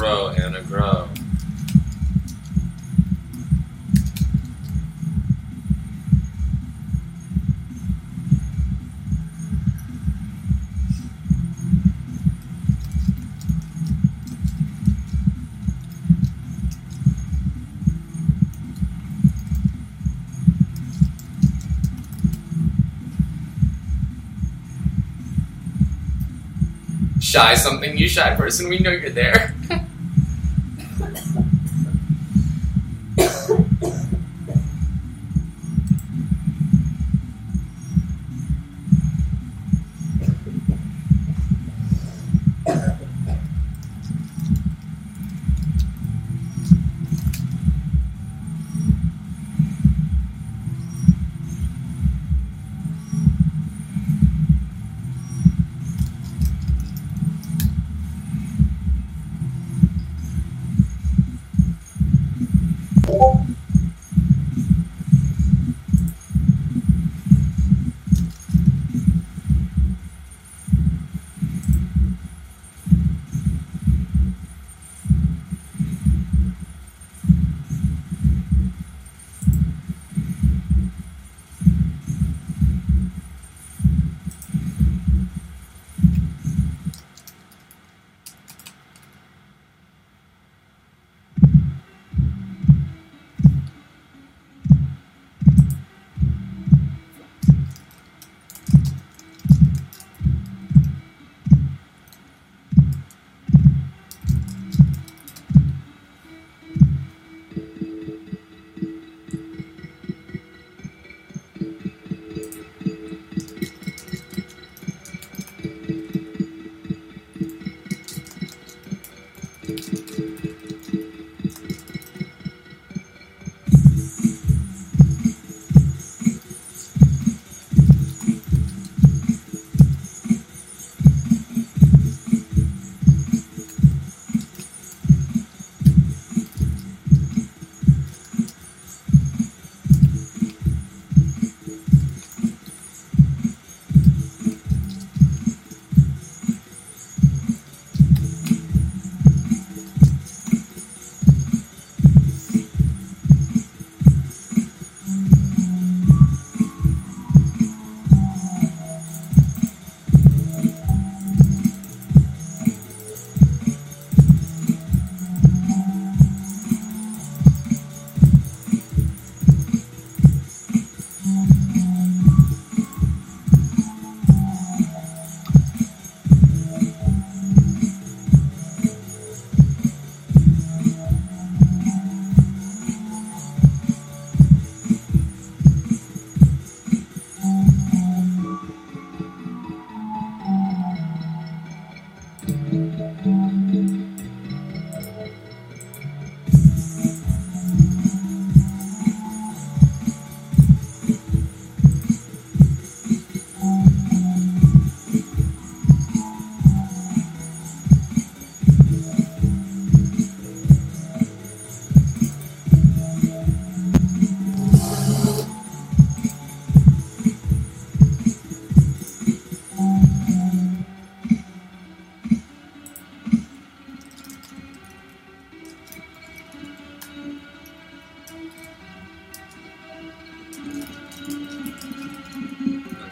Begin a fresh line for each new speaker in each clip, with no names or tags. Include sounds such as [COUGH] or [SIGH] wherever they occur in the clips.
grow, Anna, grow. Shy something, you shy person, we know you're there. [LAUGHS]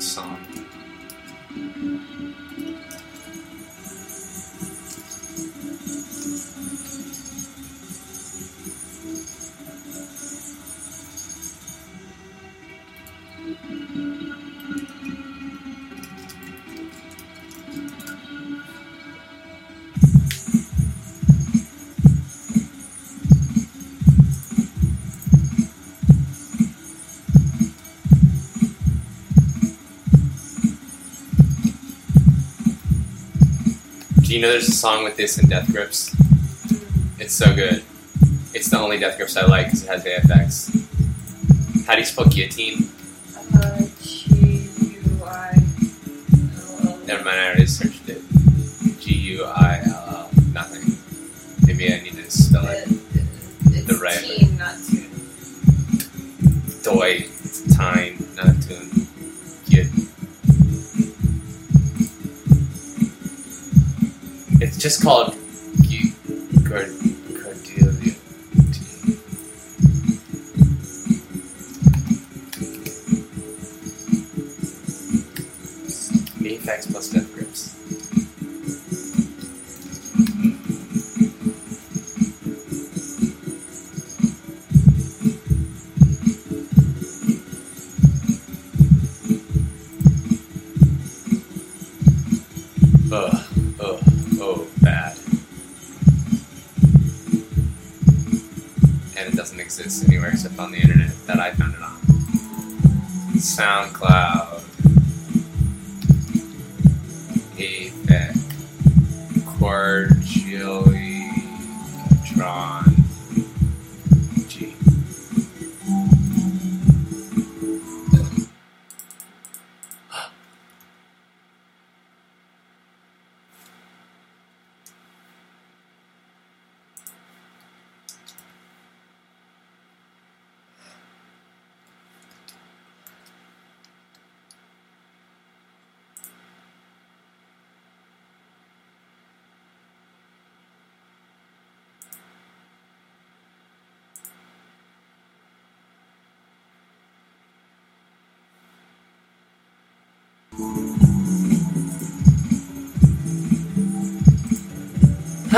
Song. Do you know there's a song with this in Death Grips? It's so good. It's the only Death Grips I like because it has AFX. How do you spell guillotine?
Uh, G-U-I.
Never mind, I already just call it you Cordelia. Plus death grips. Exist anywhere except on the internet that I found it on. SoundCloud.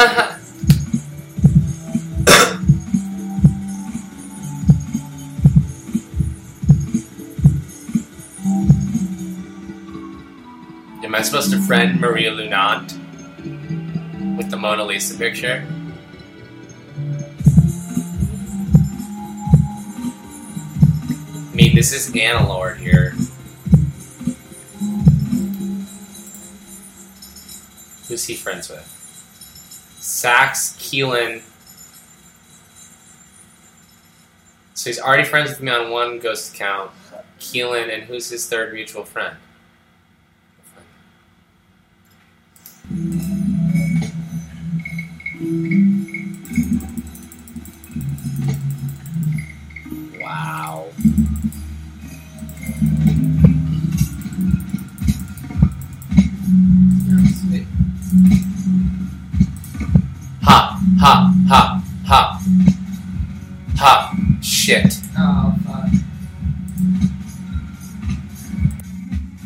Am I supposed to friend Maria Lunant with the Mona Lisa picture? I mean, this is Analord here. Who's he friends with? Sax Keelan. So he's already friends with me on one ghost account. Keelan, and who's his third mutual friend? Wow. Shit.